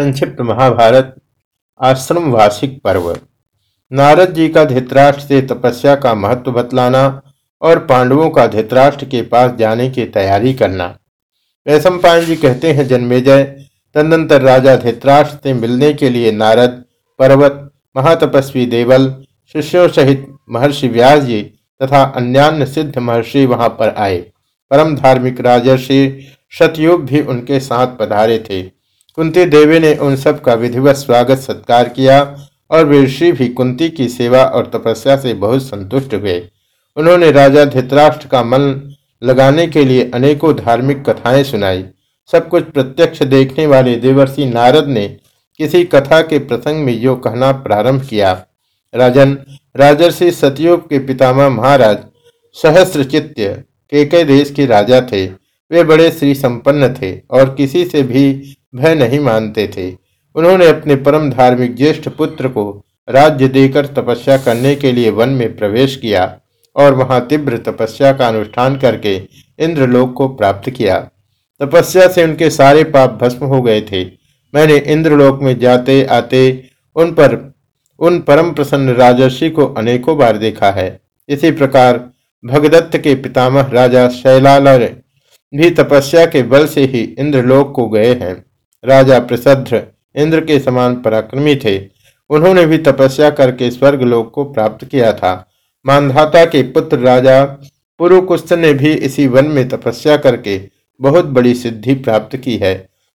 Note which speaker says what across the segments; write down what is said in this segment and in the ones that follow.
Speaker 1: संक्षिप्त महाभारत, आश्रम वार्षिक पर्व। नारद जी का धृतराष्ट्र से तपस्या का महत्व बतलाना और पांडवों का धृतराष्ट्र के पास जाने की तैयारी करना। वैशम जी कहते हैं, जन्मेजय, तदनंतर राजा धृतराष्ट्र से मिलने के लिए नारद, पर्वत, महातपस्वी देवल, शिष्यों सहित महर्षि व्यास जी तथा अन्यान्य सिद्ध महर्षि वहाँ पर आए। परम धार्मिक राजर्षि शतयुग भी उनके साथ पधारे थे। कुंती देवी ने उन सब का विधिवत स्वागत सत्कार किया और वे ऋषि भी कुंती की सेवा और तपस्या से बहुत संतुष्ट हुए। उन्होंने राजा धृतराष्ट्र का मन लगाने के लिए अनेकों धार्मिक कथाएँ सुनाई। सब कुछ प्रत्यक्ष देखने वाले देवर्षि नारद ने किसी कथा के प्रसंग में यो कहना प्रारंभ किया। राजन, राजर्षि सतयुग के पितामह महाराज सहस्रचित्य केके देश के राजा थे। वे बड़े श्री संपन्न थे और किसी से भी भय नहीं मानते थे। उन्होंने अपने परम धार्मिक ज्येष्ठ पुत्र को राज्य देकर तपस्या करने के लिए वन में प्रवेश किया और वहाँ तीव्र तपस्या का अनुष्ठान करके इंद्रलोक को प्राप्त किया। तपस्या से उनके सारे पाप भस्म हो गए थे। मैंने इंद्रलोक में जाते आते उन पर, उन परम प्रसन्न राजर्षि को अनेकों बार देखा है। इसी प्रकार भगदत्त के पितामह राजा शैलाल भी तपस्या के बल से ही इंद्रलोक को गए हैं। राजा प्रसद्र इंद्र के समान पराक्रमी थे। उन्होंने भी तपस्या करके स्वर्ग लोक को प्राप्त किया था। मानधाता के पुत्र राजा पुरुकुस्त ने भी इसी वन में तपस्या करके बहुत बड़ी सिद्धि प्राप्त की है।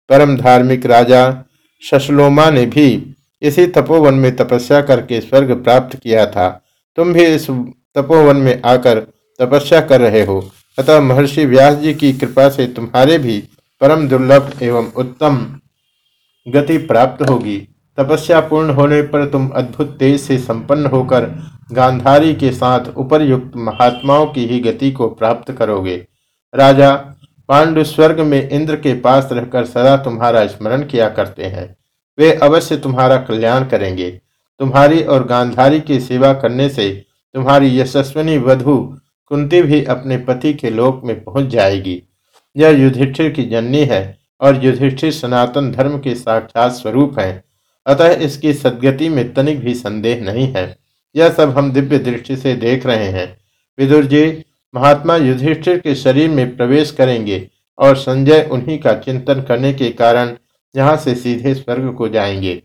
Speaker 1: परम धार्मिक राजा शशलोमा ने भी इसी तपोवन में तपस्या करके स्वर्ग प्राप्त किया था। तुम भी इस तपोवन में आकर तपस्या कर रहे हो। अतः महर्षि व्यास जी की कृपा से तुम्हारे भी परम दुर्लभ एवं उत्तम गति प्राप्त होगी। तपस्या पूर्ण होने पर तुम अद्भुत तेज से संपन्न होकर गांधारी के साथ उपरयुक्त महात्माओं की ही गति को प्राप्त करोगे। राजा, पांडु स्वर्ग में इंद्र के पास रहकर सदा तुम्हारा स्मरण किया करते हैं। वे अवश्य तुम्हारा कल्याण करेंगे। तुम्हारी और गांधारी की सेवा करने से तुम्हारी यशस्विनी वधु कुंती भी अपने पति के लोक में पहुँच जाएगी। यह युधिष्ठिर की जननी है। और युधिष्ठिर सनातन धर्म के साक्षात स्वरूप है। अतः इसकी सदगति में तनिक भी संदेह नहीं है। यह सब हम दिव्य दृष्टि से देख रहे हैं। विदुर जी, महात्मा युधिष्ठिर के शरीर में प्रवेश करेंगे और संजय उन्हीं का चिंतन करने के कारण यहाँ से सीधे स्वर्ग को जाएँगे।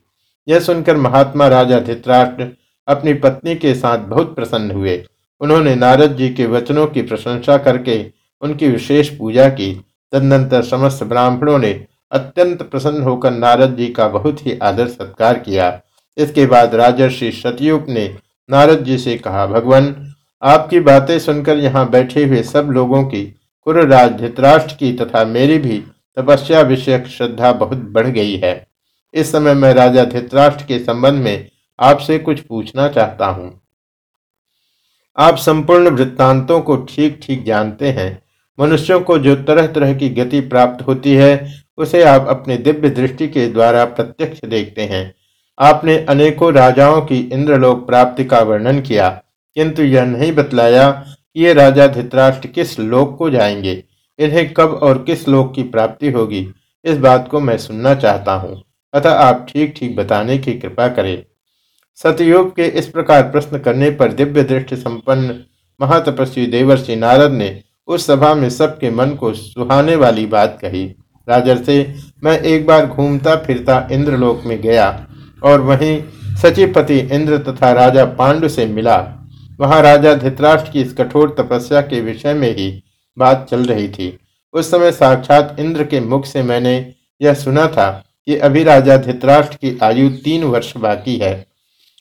Speaker 1: यह सुनकर महात्मा राजा धित्राष्ट्र अपनी पत्नी के साथ बहुत प्रसन्न हुए। उन्होंने नारद जी के वचनों की प्रशंसा करके उनकी विशेष पूजा की। तदनंतर समस्त ब्राह्मणों ने अत्यंत प्रसन्न होकर नारद जी का बहुत ही आदर सत्कार किया। इसके बाद राजर्षि सतयुग ने नारद जी से कहा, भगवान, आपकी बातें सुनकर यहाँ बैठे हुए सब लोगों की कुरराज धृतराष्ट्र की तथा मेरी भी तपस्या विषयक श्रद्धा बहुत बढ़ गई है। इस समय मैं राजा धृतराष्ट्र के संबंध में आपसे कुछ पूछना चाहता हूँ। आप संपूर्ण वृत्तांतों को ठीक ठीक जानते हैं। मनुष्यों को जो तरह तरह की गति प्राप्त होती है, उसे आप अपने दिव्य दृष्टि के द्वारा प्रत्यक्ष देखते हैं। आपने अनेकों राजाओं की इंद्रलोक प्राप्ति का वर्णन किया, किंतु यह नहीं बतलाया कि ये राजा धृतराष्ट्र किस लोक को जाएँगे, इन्हें कब और किस लोक की प्राप्ति होगी, इस बात को मैं सुनना चाहता हूँ। अतः आप ठीक ठीक बताने की कृपा करें। सतयुग के इस प्रकार प्रश्न करने पर दिव्य दृष्टि संपन्न महातपस्वी देवर्षि नारद ने उस सभा में सबके मन को सुहाने वाली बात कही। राजर से, मैं एक बार घूमता फिरता इंद्रलोक में गया और वहीं सचिपति इंद्र तथा राजा पांडु से मिला। वहाँ राजा धित्राष्ट्र की इस कठोर तपस्या के विषय में ही बात चल रही थी। उस समय साक्षात इंद्र के मुख से मैंने यह सुना था कि अभी राजा धित्राष्ट्र की आयु तीन वर्ष बाकी है।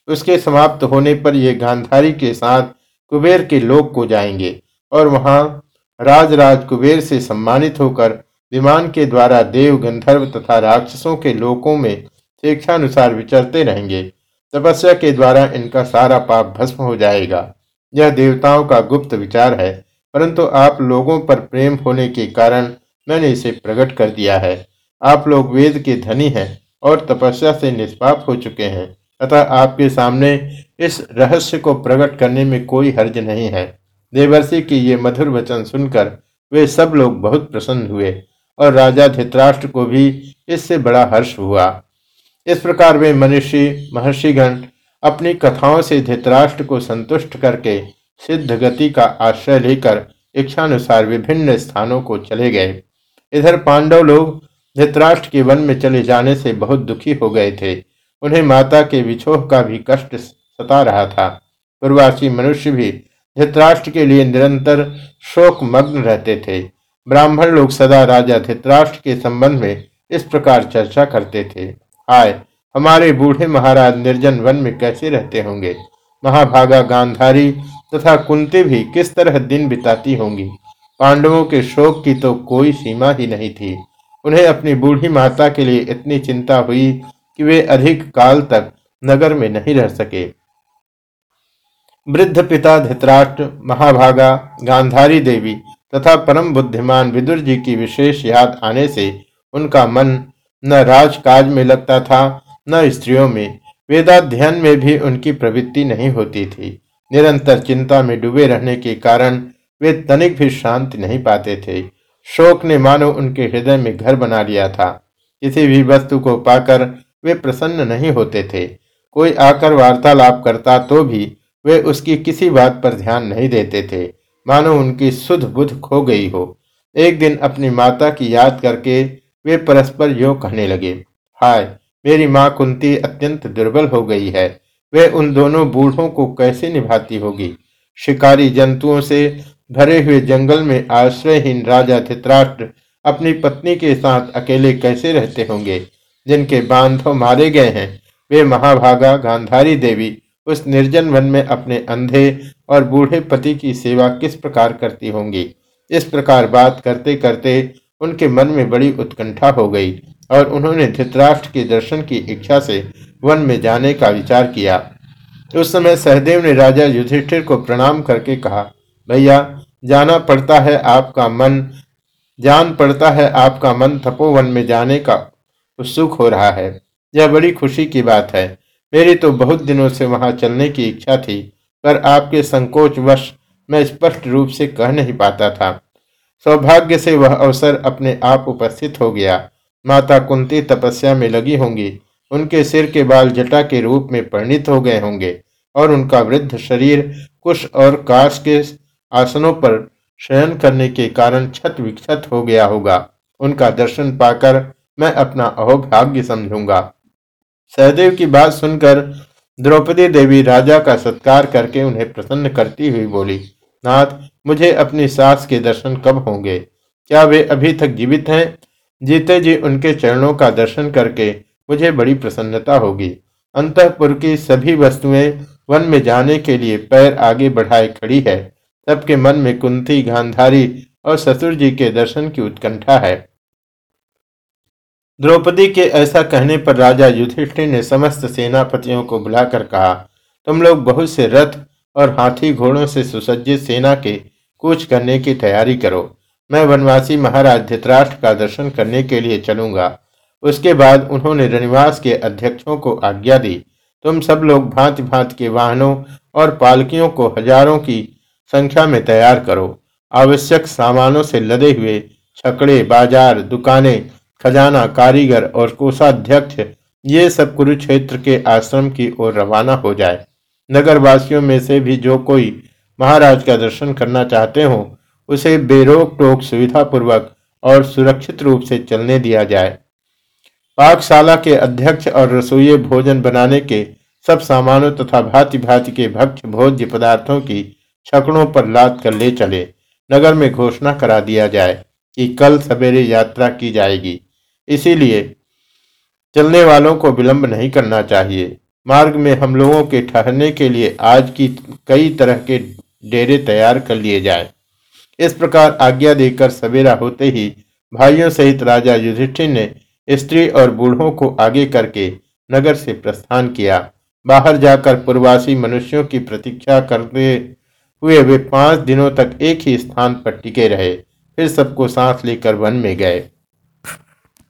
Speaker 1: उसके समाप्त होने पर ये गांधारी के साथ कुबेर के लोक को जाएँगे और वहाँ राज राज कुबेर से सम्मानित होकर विमान के द्वारा देव गंधर्व तथा राक्षसों के लोकों में स्वेच्छानुसार विचरते रहेंगे। तपस्या के द्वारा इनका सारा पाप भस्म हो जाएगा। यह देवताओं का गुप्त विचार है, परंतु आप लोगों पर प्रेम होने के कारण मैंने इसे प्रकट कर दिया है। आप लोग वेद के धनी हैं और तपस्या से निष्पाप हो चुके हैं, अतः आपके सामने इस रहस्य को प्रकट करने में कोई हर्ज नहीं है। देवर्षि की ये मधुर वचन सुनकर वे सब लोग बहुत प्रसन्न हुए और राजा धित्राष्ट्र को भी इससे बड़ा हर्ष हुआ। इस प्रकार वे मनुष्य, महर्षिगण अपनी कथाओं से धृतराष्ट्र को संतुष्ट करके सिद्ध गति का आश्रय लेकर इच्छानुसार विभिन्न स्थानों को चले गए। इधर पांडव लोग धृतराष्ट्र के वन में चले जाने से बहुत दुखी हो गए थे। उन्हें माता के विछोह का भी कष्ट सता रहा था। पूर्वासी मनुष्य भी धृतराष्ट्र के लिए निरंतर शोक मग्न रहते थे। ब्राह्मण लोग सदा राजा धृतराष्ट्र के संबंध में इस प्रकार चर्चा करते थे। हाय हमारे बूढ़े महाराज निर्जन वन में कैसे रहते होंगे? महाभागा गांधारी तथा कुंती भी किस तरह दिन बिताती होंगी? पांडवों के शोक की तो कोई सीमा ही नहीं थी। उन्हें अपनी बूढ़ी माता के लिए इतनी चिंता हुई कि वे अधिक काल तक नगर में नहीं रह सके। वृद्ध पिता धृतराष्ट्र, महाभागा, गांधारी देवी तथा परम बुद्धिमान विदुर जी की विशेष याद आने से उनका मन न राजकाज में लगता था, न स्त्रियों में। वेदाध्ययन में भी उनकी प्रवृत्ति नहीं होती थी। निरंतर चिंता में डूबे रहने के कारण वे तनिक भी शांति नहीं पाते थे। शोक ने मानो उनके हृदय में घर बना लिया था। किसी भी वस्तु को पाकर वे प्रसन्न नहीं होते थे। कोई आकर वार्तालाप करता तो भी वे उसकी किसी बात पर ध्यान नहीं देते थे। मानो उनकी सुध बुध खो गई हो। एक दिन अपनी माता की याद करके वे परस्पर यो कहने लगे, हाय, मेरी माँ कुंती अत्यंत दुर्बल हो गई है। वे उन दोनों बूढ़ों को कैसे निभाती होगी? शिकारी जंतुओं से भरे हुए जंगल में आश्रयहीन राजा धित्राष्ट्र अपनी पत्नी के साथ अकेले कैसे रहते होंगे? जिनके बांधव मारे गए हैं, वे महाभागा गांधारी देवी उस निर्जन वन में अपने अंधे और बूढ़े पति की सेवा किस प्रकार करती होंगी? इस प्रकार बात करते करते उनके मन में बड़ी उत्कंठा हो गई और उन्होंने धृतराष्ट्र के दर्शन की इच्छा से वन में जाने का विचार किया। उस समय सहदेव ने राजा युधिष्ठिर को प्रणाम करके कहा, भैया, जाना पड़ता है आपका मन, जान पड़ता है आपका मन तपोवन में जाने का उत्सुक हो रहा है। यह बड़ी खुशी की बात है। मेरी तो बहुत दिनों से वहाँ चलने की इच्छा थी, पर आपके संकोच वश मैं स्पष्ट रूप से कह नहीं पाता था। सौभाग्य से वह अवसर अपने आप उपस्थित हो गया। माता कुंती तपस्या में लगी होंगी। उनके सिर के बाल जटा के रूप में परिणित हो गए होंगे और उनका वृद्ध शरीर कुश और काश के आसनों पर शयन करने के कारण छत विक्षत हो गया होगा। उनका दर्शन पाकर मैं अपना अहोभाग्य समझूँगा। सहदेव की बात सुनकर द्रौपदी देवी राजा का सत्कार करके उन्हें प्रसन्न करती हुई बोली, नाथ, मुझे अपनी सास के दर्शन कब होंगे? क्या वे अभी तक जीवित हैं? जीते जी उनके चरणों का दर्शन करके मुझे बड़ी प्रसन्नता होगी। अंतपुर की सभी वस्तुएँ वन में जाने के लिए पैर आगे बढ़ाए खड़ी है। सबके मन में कुंती, गांधारी और ससुर जी के दर्शन की उत्कंठा है। द्रौपदी के ऐसा कहने पर राजा युधिष्ठिर ने समस्त सेनापतियों को बुलाकर कहा, तुम लोग बहुत से रथ और हाथी घोड़ों से सुसज्जित सेना के कूच करने की तैयारी करो। मैं वनवासी महाराज धित्राष्ट्र का दर्शन करने के लिए चलूँगा। उसके बाद उन्होंने रनिवास के अध्यक्षों को आज्ञा दी। तुम सब लोग भांति भांति के वाहनों और पालकियों को हज़ारों की संख्या में तैयार करो। आवश्यक सामानों से लदे हुए छकड़े, बाज़ार, दुकानें खजाना, कारीगर और कोषाध्यक्ष, ये सब कुरुक्षेत्र के आश्रम की ओर रवाना हो जाए। नगर वासियों में से भी जो कोई महाराज का दर्शन करना चाहते हो, उसे बेरोक टोक सुविधापूर्वक और सुरक्षित रूप से चलने दिया जाए। पाकशाला के अध्यक्ष और रसोई भोजन बनाने के सब सामानों तथा भांति भांति के भक्ष भोज्य पदार्थों की छकड़ों पर लाद कर ले चले। नगर में घोषणा करा दिया जाए कि कल सवेरे यात्रा की जाएगी। इसीलिए चलने वालों को विलंब नहीं करना चाहिए। मार्ग में हम लोगों के ठहरने के लिए आज की कई तरह के डेरे तैयार कर लिए जाए। इस प्रकार आज्ञा देकर सवेरा होते ही भाइयों सहित राजा युधिष्ठिर ने स्त्री और बूढ़ों को आगे करके नगर से प्रस्थान किया। बाहर जाकर पूर्वासी मनुष्यों की प्रतीक्षा करते हुए वे पाँच दिनों तक एक ही स्थान पर टिके रहे। फिर सबको सांस लेकर वन में गए।